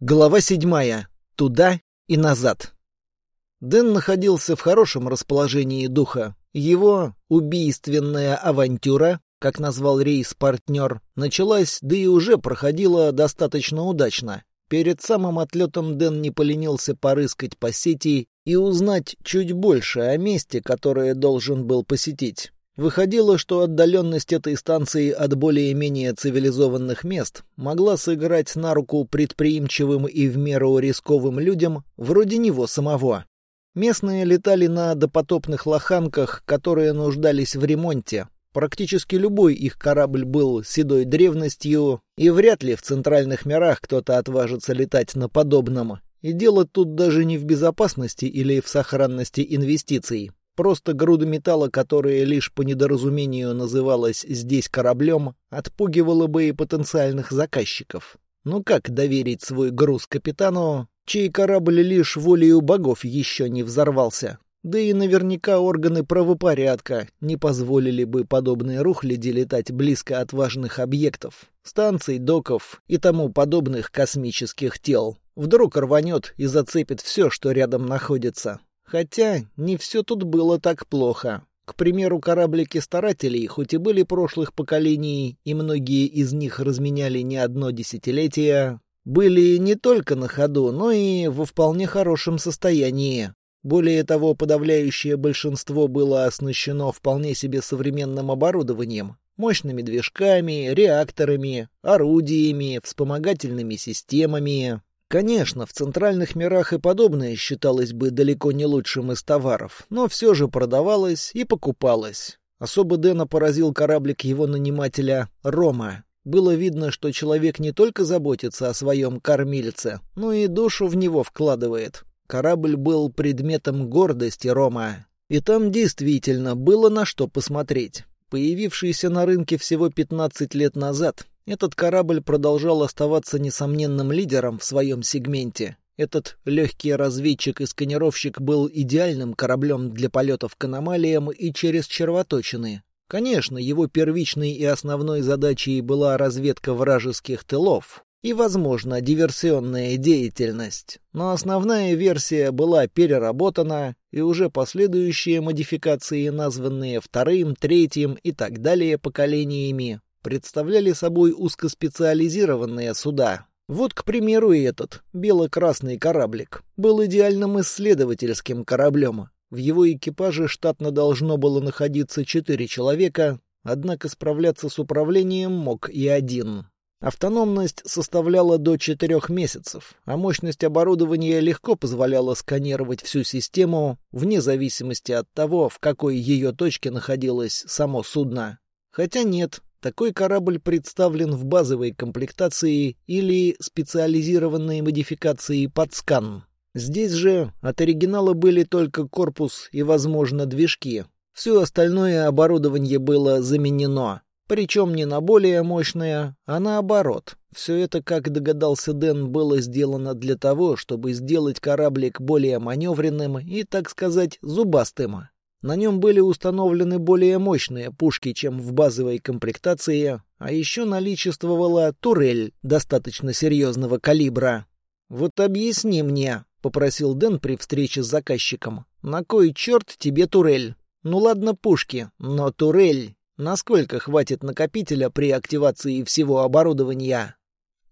Глава седьмая. Туда и назад. Дэн находился в хорошем расположении духа. Его убийственная авантюра, как назвал рейс партнер, началась, да и уже проходила достаточно удачно. Перед самым отлетом Дэн не поленился порыскать по сети и узнать чуть больше о месте, которое должен был посетить. Выходило, что отдаленность этой станции от более-менее цивилизованных мест могла сыграть на руку предприимчивым и в меру рисковым людям, вроде него самого. Местные летали на допотопных лоханках, которые нуждались в ремонте. Практически любой их корабль был седой древностью, и вряд ли в центральных мирах кто-то отважится летать на подобном. И дело тут даже не в безопасности или в сохранности инвестиций. Просто груда металла, которая лишь по недоразумению называлась здесь кораблем, отпугивала бы и потенциальных заказчиков. Ну как доверить свой груз капитану, чей корабль лишь волею богов еще не взорвался? Да и наверняка органы правопорядка не позволили бы подобные рухляди летать близко от важных объектов, станций, доков и тому подобных космических тел. Вдруг рванет и зацепит все, что рядом находится. Хотя не все тут было так плохо. К примеру, кораблики старателей, хоть и были прошлых поколений, и многие из них разменяли не одно десятилетие, были не только на ходу, но и во вполне хорошем состоянии. Более того, подавляющее большинство было оснащено вполне себе современным оборудованием, мощными движками, реакторами, орудиями, вспомогательными системами, Конечно, в центральных мирах и подобное считалось бы далеко не лучшим из товаров, но все же продавалось и покупалось. Особо Дэна поразил кораблик его нанимателя Рома. Было видно, что человек не только заботится о своем кормильце, но и душу в него вкладывает. Корабль был предметом гордости Рома. И там действительно было на что посмотреть. Появившийся на рынке всего 15 лет назад, этот корабль продолжал оставаться несомненным лидером в своем сегменте. Этот легкий разведчик и сканировщик был идеальным кораблем для полетов к аномалиям и через червоточины. Конечно, его первичной и основной задачей была разведка вражеских тылов и, возможно, диверсионная деятельность. Но основная версия была переработана, и уже последующие модификации, названные вторым, третьим и так далее поколениями, представляли собой узкоспециализированные суда. Вот, к примеру, и этот, бело-красный кораблик, был идеальным исследовательским кораблем. В его экипаже штатно должно было находиться четыре человека, однако справляться с управлением мог и один. Автономность составляла до четырех месяцев, а мощность оборудования легко позволяла сканировать всю систему, вне зависимости от того, в какой ее точке находилось само судно. Хотя нет, такой корабль представлен в базовой комплектации или специализированной модификации под скан. Здесь же от оригинала были только корпус и, возможно, движки. Все остальное оборудование было заменено. Причем не на более мощное, а наоборот. Все это, как догадался Дэн, было сделано для того, чтобы сделать кораблик более маневренным и, так сказать, зубастым. На нем были установлены более мощные пушки, чем в базовой комплектации, а еще наличествовала турель достаточно серьезного калибра. «Вот объясни мне», — попросил Дэн при встрече с заказчиком, — «на кой черт тебе турель? Ну ладно пушки, но турель. Насколько хватит накопителя при активации всего оборудования?»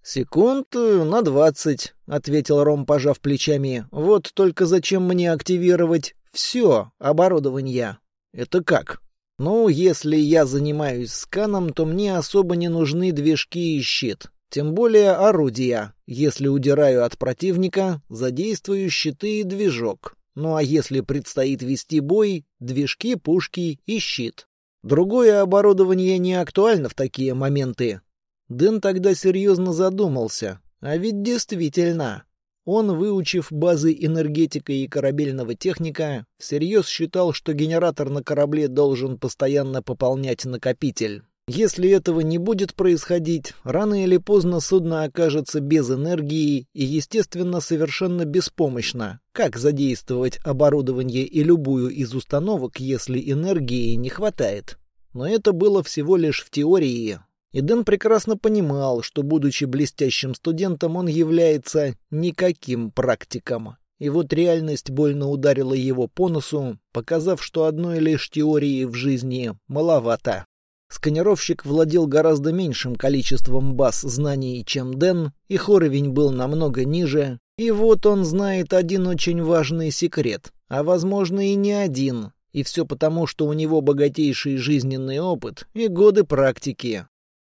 «Секунд э, на двадцать», — ответил Ром, пожав плечами. «Вот только зачем мне активировать все оборудование. Это как? Ну, если я занимаюсь сканом, то мне особо не нужны движки и щит. Тем более орудия. Если удираю от противника, задействую щиты и движок. Ну а если предстоит вести бой, движки, пушки и щит. Другое оборудование не актуально в такие моменты. Дэн тогда серьезно задумался. А ведь действительно, он, выучив базы энергетика и корабельного техника, всерьез считал, что генератор на корабле должен постоянно пополнять накопитель. Если этого не будет происходить, рано или поздно судно окажется без энергии и, естественно, совершенно беспомощно. Как задействовать оборудование и любую из установок, если энергии не хватает? Но это было всего лишь в теории. И Дэн прекрасно понимал, что, будучи блестящим студентом, он является никаким практиком. И вот реальность больно ударила его по носу, показав, что одной лишь теории в жизни маловато. Сканировщик владел гораздо меньшим количеством баз знаний, чем Дэн, их уровень был намного ниже, и вот он знает один очень важный секрет, а возможно и не один, и все потому, что у него богатейший жизненный опыт и годы практики.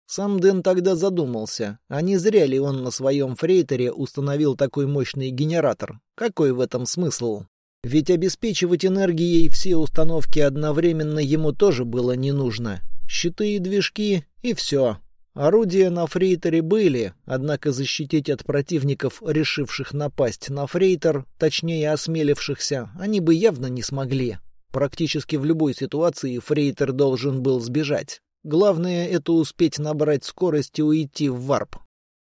Сам Дэн тогда задумался, а не зря ли он на своем фрейтере установил такой мощный генератор? Какой в этом смысл? Ведь обеспечивать энергией все установки одновременно ему тоже было не нужно. Щиты и движки, и все. Орудия на фрейтере были, однако защитить от противников, решивших напасть на фрейтер, точнее осмелившихся, они бы явно не смогли. Практически в любой ситуации фрейтер должен был сбежать. Главное — это успеть набрать скорость и уйти в варп.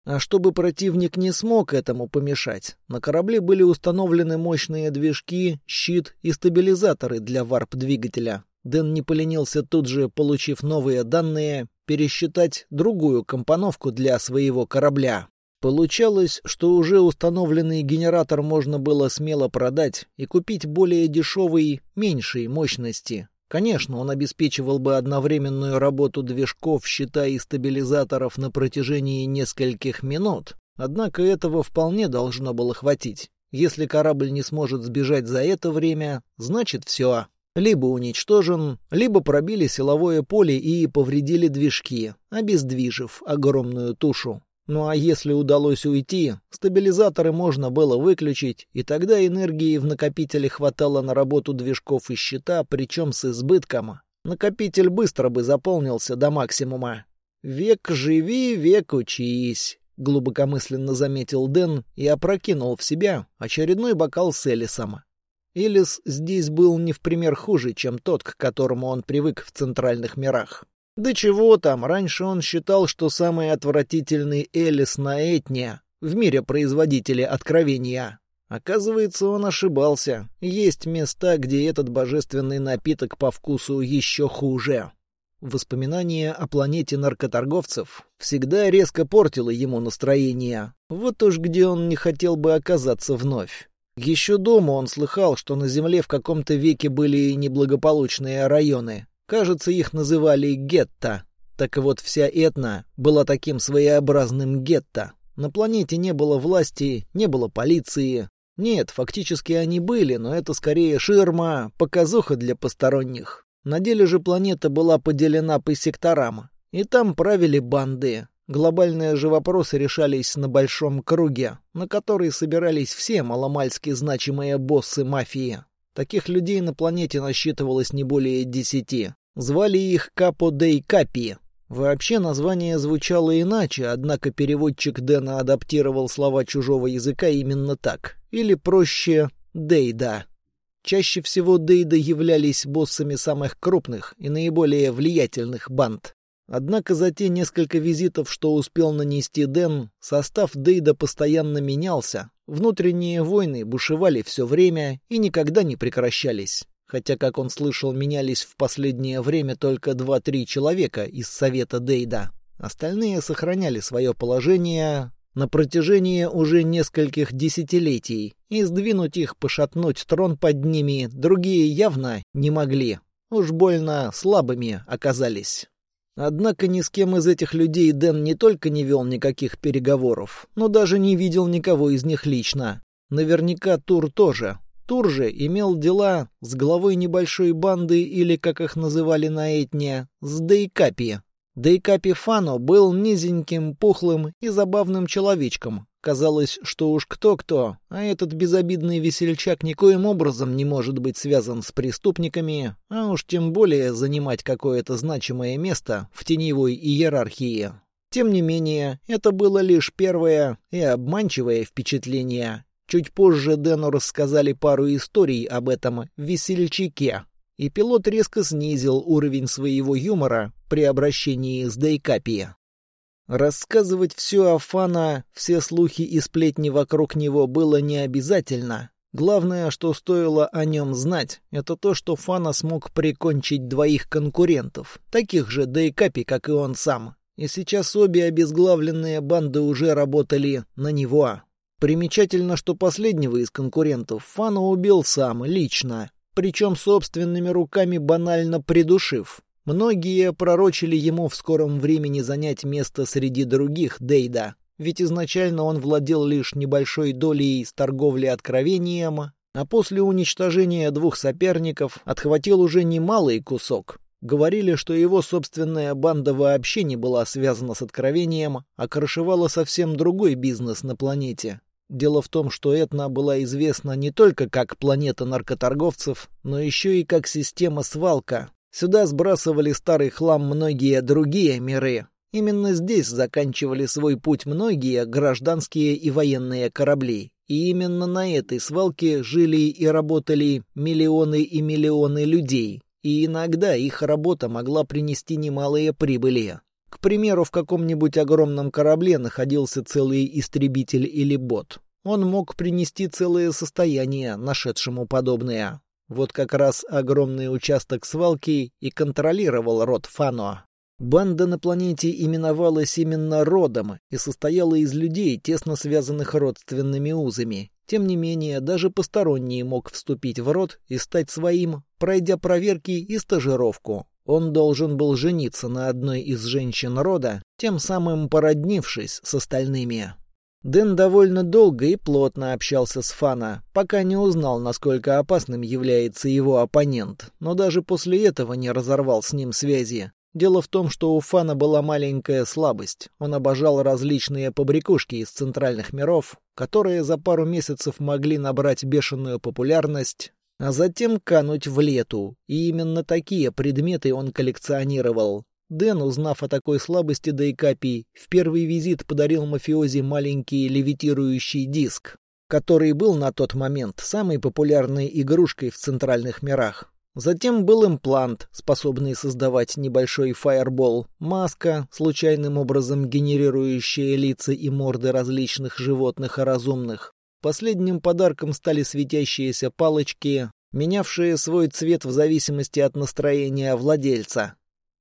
А чтобы противник не смог этому помешать, на корабле были установлены мощные движки, щит и стабилизаторы для варп-двигателя. Дэн не поленился тут же, получив новые данные, пересчитать другую компоновку для своего корабля. Получалось, что уже установленный генератор можно было смело продать и купить более дешевый, меньшей мощности, Конечно, он обеспечивал бы одновременную работу движков, щита и стабилизаторов на протяжении нескольких минут, однако этого вполне должно было хватить. Если корабль не сможет сбежать за это время, значит все. Либо уничтожен, либо пробили силовое поле и повредили движки, обездвижив огромную тушу. Ну а если удалось уйти, стабилизаторы можно было выключить, и тогда энергии в накопителе хватало на работу движков и щита, причем с избытком. Накопитель быстро бы заполнился до максимума. «Век живи, век учись», — глубокомысленно заметил Дэн и опрокинул в себя очередной бокал с Элисом. Элис здесь был не в пример хуже, чем тот, к которому он привык в центральных мирах. Да чего там, раньше он считал, что самый отвратительный Элис на Этне в мире производителя откровения. Оказывается, он ошибался. Есть места, где этот божественный напиток по вкусу еще хуже. Воспоминание о планете наркоторговцев всегда резко портило ему настроение. Вот уж где он не хотел бы оказаться вновь. Еще дома он слыхал, что на Земле в каком-то веке были неблагополучные районы, Кажется, их называли гетто. Так вот, вся Этна была таким своеобразным гетто. На планете не было власти, не было полиции. Нет, фактически они были, но это скорее ширма, показуха для посторонних. На деле же планета была поделена по секторам, и там правили банды. Глобальные же вопросы решались на большом круге, на который собирались все маломальски значимые боссы мафии. Таких людей на планете насчитывалось не более десяти. Звали их Капо Дей Капи. Вообще название звучало иначе, однако переводчик Дэна адаптировал слова чужого языка именно так. Или проще «Дейда». Чаще всего Дейда являлись боссами самых крупных и наиболее влиятельных банд. Однако за те несколько визитов, что успел нанести Дэн, состав Дейда постоянно менялся. Внутренние войны бушевали все время и никогда не прекращались хотя, как он слышал, менялись в последнее время только два-три человека из Совета Дейда. Остальные сохраняли свое положение на протяжении уже нескольких десятилетий, и сдвинуть их, пошатнуть трон под ними другие явно не могли. Уж больно слабыми оказались. Однако ни с кем из этих людей Дэн не только не вел никаких переговоров, но даже не видел никого из них лично. Наверняка Тур тоже. Тур же имел дела с главой небольшой банды, или, как их называли на Этне, с Дейкапи. Дейкапи Фано был низеньким, пухлым и забавным человечком. Казалось, что уж кто-кто, а этот безобидный весельчак никоим образом не может быть связан с преступниками, а уж тем более занимать какое-то значимое место в теневой иерархии. Тем не менее, это было лишь первое и обманчивое впечатление, Чуть позже Дэну рассказали пару историй об этом весельчаке, и пилот резко снизил уровень своего юмора при обращении с Дейкапи. Рассказывать все о Фана, все слухи и сплетни вокруг него было не обязательно. Главное, что стоило о нем знать, это то, что Фана смог прикончить двоих конкурентов, таких же Дейкапи, как и он сам. и сейчас обе обезглавленные банды уже работали на него. Примечательно, что последнего из конкурентов Фана убил сам, лично, причем собственными руками банально придушив. Многие пророчили ему в скором времени занять место среди других Дейда, ведь изначально он владел лишь небольшой долей с торговли откровением, а после уничтожения двух соперников отхватил уже немалый кусок. Говорили, что его собственная банда вообще не была связана с откровением, а крышевала совсем другой бизнес на планете. Дело в том, что Этна была известна не только как планета наркоторговцев, но еще и как система свалка. Сюда сбрасывали старый хлам многие другие миры. Именно здесь заканчивали свой путь многие гражданские и военные корабли. И именно на этой свалке жили и работали миллионы и миллионы людей. И иногда их работа могла принести немалые прибыли. К примеру, в каком-нибудь огромном корабле находился целый истребитель или бот. Он мог принести целое состояние, нашедшему подобное. Вот как раз огромный участок свалки и контролировал род Фано. Банда на планете именовалась именно родом и состояла из людей, тесно связанных родственными узами. Тем не менее, даже посторонний мог вступить в род и стать своим, пройдя проверки и стажировку. Он должен был жениться на одной из женщин рода, тем самым породнившись с остальными. Дэн довольно долго и плотно общался с Фана, пока не узнал, насколько опасным является его оппонент, но даже после этого не разорвал с ним связи. Дело в том, что у Фана была маленькая слабость. Он обожал различные побрякушки из центральных миров, которые за пару месяцев могли набрать бешеную популярность, а затем кануть в лету. И именно такие предметы он коллекционировал. Дэн, узнав о такой слабости Дайкапи, в первый визит подарил мафиози маленький левитирующий диск, который был на тот момент самой популярной игрушкой в центральных мирах. Затем был имплант, способный создавать небольшой фаербол, маска, случайным образом генерирующая лица и морды различных животных и разумных. Последним подарком стали светящиеся палочки, менявшие свой цвет в зависимости от настроения владельца.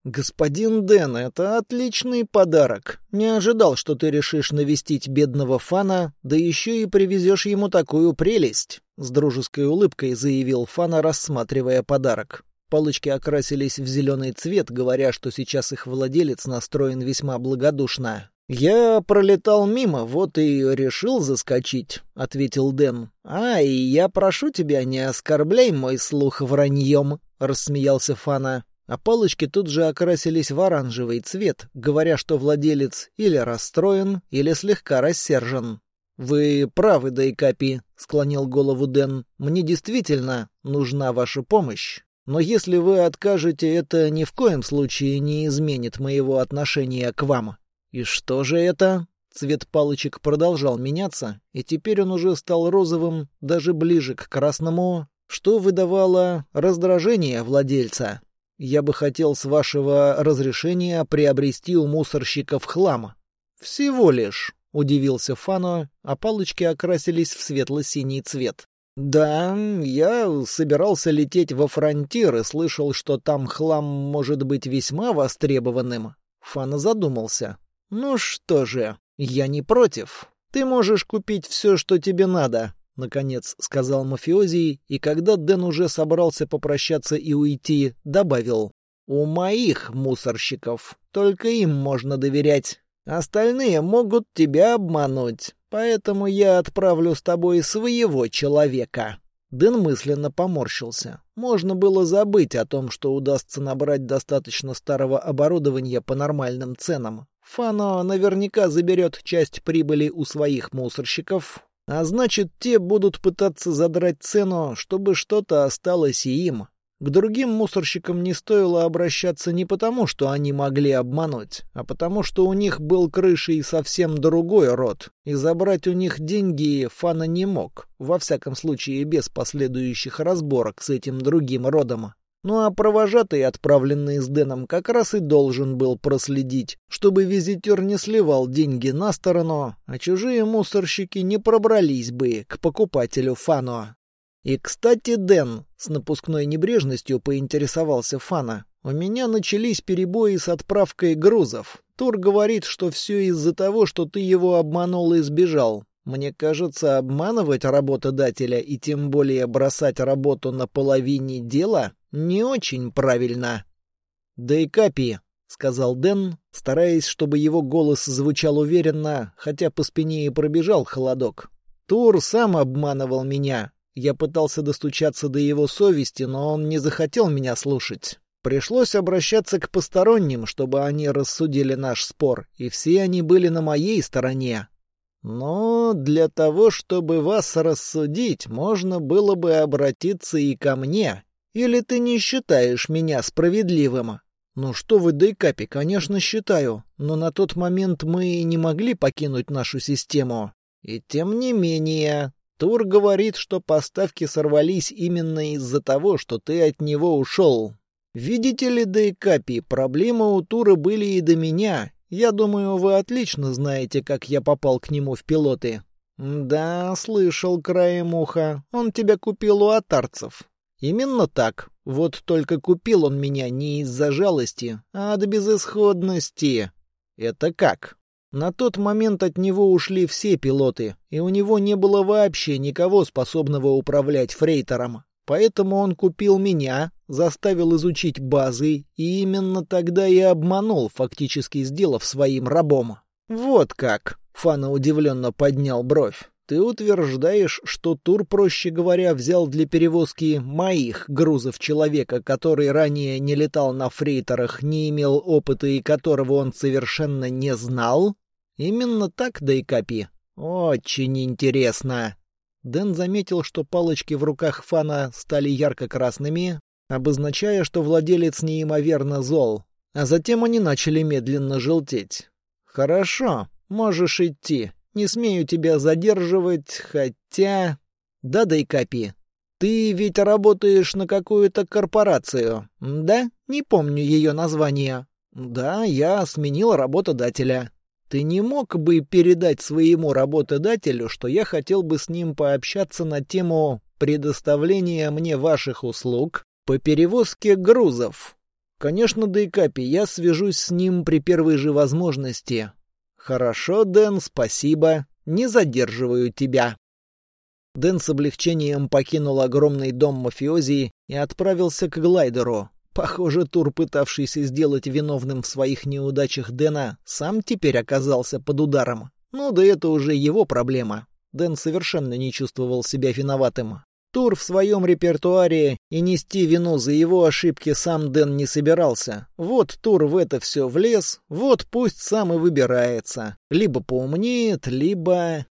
«Господин Дэн, это отличный подарок. Не ожидал, что ты решишь навестить бедного Фана, да еще и привезешь ему такую прелесть», — с дружеской улыбкой заявил Фана, рассматривая подарок. Палочки окрасились в зеленый цвет, говоря, что сейчас их владелец настроен весьма благодушно. «Я пролетал мимо, вот и решил заскочить», — ответил Дэн. «Ай, я прошу тебя, не оскорбляй мой слух враньем», — рассмеялся Фана а палочки тут же окрасились в оранжевый цвет, говоря, что владелец или расстроен, или слегка рассержен. «Вы правы, Дайкапи», — склонил голову Дэн. «Мне действительно нужна ваша помощь. Но если вы откажете, это ни в коем случае не изменит моего отношения к вам». «И что же это?» Цвет палочек продолжал меняться, и теперь он уже стал розовым, даже ближе к красному, что выдавало раздражение владельца. Я бы хотел с вашего разрешения приобрести у мусорщиков хлам. Всего лишь, удивился Фано, а палочки окрасились в светло-синий цвет. Да, я собирался лететь во фронтир и слышал, что там хлам может быть весьма востребованным. Фано задумался. Ну что же, я не против. Ты можешь купить все, что тебе надо, — наконец сказал мафиози, и когда Дэн уже собрался попрощаться и уйти, добавил. «У моих мусорщиков. Только им можно доверять. Остальные могут тебя обмануть, поэтому я отправлю с тобой своего человека». Дэн мысленно поморщился. Можно было забыть о том, что удастся набрать достаточно старого оборудования по нормальным ценам. Фано наверняка заберет часть прибыли у своих мусорщиков, а значит, те будут пытаться задрать цену, чтобы что-то осталось и им. К другим мусорщикам не стоило обращаться не потому, что они могли обмануть, а потому, что у них был крышей совсем другой род, и забрать у них деньги Фана не мог, во всяком случае без последующих разборок с этим другим родом. Ну а провожатый, отправленный с Дэном, как раз и должен был проследить, чтобы визитер не сливал деньги на сторону, а чужие мусорщики не пробрались бы к покупателю Фано. И, кстати, Дэн, с напускной небрежностью поинтересовался Фана, у меня начались перебои с отправкой грузов. Тур говорит, что все из-за того, что ты его обманул и сбежал. Мне кажется, обманывать работодателя и тем более бросать работу на половине дела не очень правильно. Да и капи, сказал Дэн, стараясь, чтобы его голос звучал уверенно, хотя по спине и пробежал холодок. Тур сам обманывал меня. Я пытался достучаться до его совести, но он не захотел меня слушать. Пришлось обращаться к посторонним, чтобы они рассудили наш спор, и все они были на моей стороне. Но для того, чтобы вас рассудить, можно было бы обратиться и ко мне. Или ты не считаешь меня справедливым? Ну что вы, Дейкапи, конечно, считаю, но на тот момент мы не могли покинуть нашу систему. И тем не менее, Тур говорит, что поставки сорвались именно из-за того, что ты от него ушел. Видите ли, Дейкапи, проблемы у Тура были и до меня. Я думаю, вы отлично знаете, как я попал к нему в пилоты. Да, слышал краем уха. Он тебя купил у атарцев. Именно так. Вот только купил он меня не из-за жалости, а от безысходности. Это как? На тот момент от него ушли все пилоты, и у него не было вообще никого способного управлять фрейтором. Поэтому он купил меня, заставил изучить базы и именно тогда и обманул, фактически сделав своим рабом. Вот как. Фана удивленно поднял бровь. Ты утверждаешь, что Тур, проще говоря, взял для перевозки моих грузов человека, который ранее не летал на фрейторах, не имел опыта и которого он совершенно не знал? Именно так, Дайкапи? Очень интересно. Дэн заметил, что палочки в руках Фана стали ярко-красными, обозначая, что владелец неимоверно зол. А затем они начали медленно желтеть. «Хорошо, можешь идти. Не смею тебя задерживать, хотя...» «Да, Дайкапи, ты ведь работаешь на какую-то корпорацию, да? Не помню ее название». «Да, я сменил работодателя». Ты не мог бы передать своему работодателю, что я хотел бы с ним пообщаться на тему предоставления мне ваших услуг по перевозке грузов? Конечно, Дейкапи, я свяжусь с ним при первой же возможности. Хорошо, Дэн, спасибо. Не задерживаю тебя. Дэн с облегчением покинул огромный дом мафиози и отправился к глайдеру. Похоже, Тур, пытавшийся сделать виновным в своих неудачах Дэна, сам теперь оказался под ударом. Ну да это уже его проблема. Дэн совершенно не чувствовал себя виноватым. Тур в своем репертуаре, и нести вину за его ошибки сам Дэн не собирался. Вот Тур в это все влез, вот пусть сам и выбирается. Либо поумнеет, либо...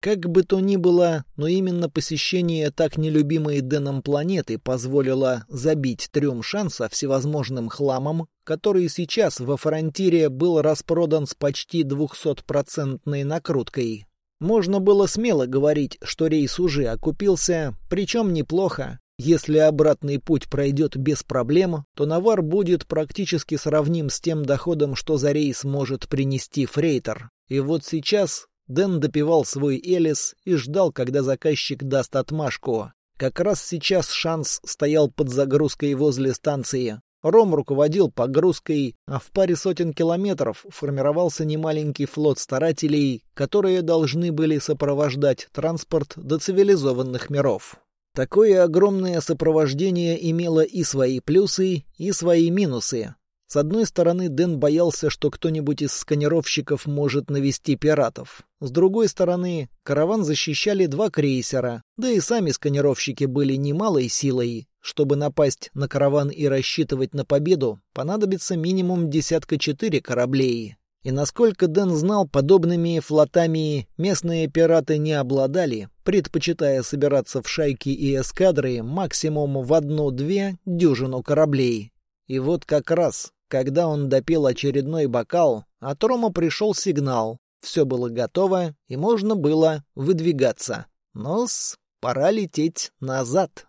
Как бы то ни было, но именно посещение так нелюбимой Дэном планеты позволило забить трем шанса всевозможным хламом, который сейчас во фронтире был распродан с почти двухсотпроцентной накруткой. Можно было смело говорить, что рейс уже окупился, причем неплохо. Если обратный путь пройдет без проблем, то навар будет практически сравним с тем доходом, что за рейс может принести фрейтер. И вот сейчас Дэн допивал свой Элис и ждал, когда заказчик даст отмашку. Как раз сейчас шанс стоял под загрузкой возле станции. Ром руководил погрузкой, а в паре сотен километров формировался немаленький флот старателей, которые должны были сопровождать транспорт до цивилизованных миров. Такое огромное сопровождение имело и свои плюсы, и свои минусы. С одной стороны, Дэн боялся, что кто-нибудь из сканировщиков может навести пиратов. С другой стороны, караван защищали два крейсера, да и сами сканировщики были немалой силой. Чтобы напасть на караван и рассчитывать на победу, понадобится минимум десятка четыре кораблей. И насколько Дэн знал, подобными флотами местные пираты не обладали, предпочитая собираться в шайки и эскадры максимум в одну-две дюжину кораблей. И вот как раз когда он допил очередной бокал, от Рома пришел сигнал. Все было готово, и можно было выдвигаться. Но-с, пора лететь назад.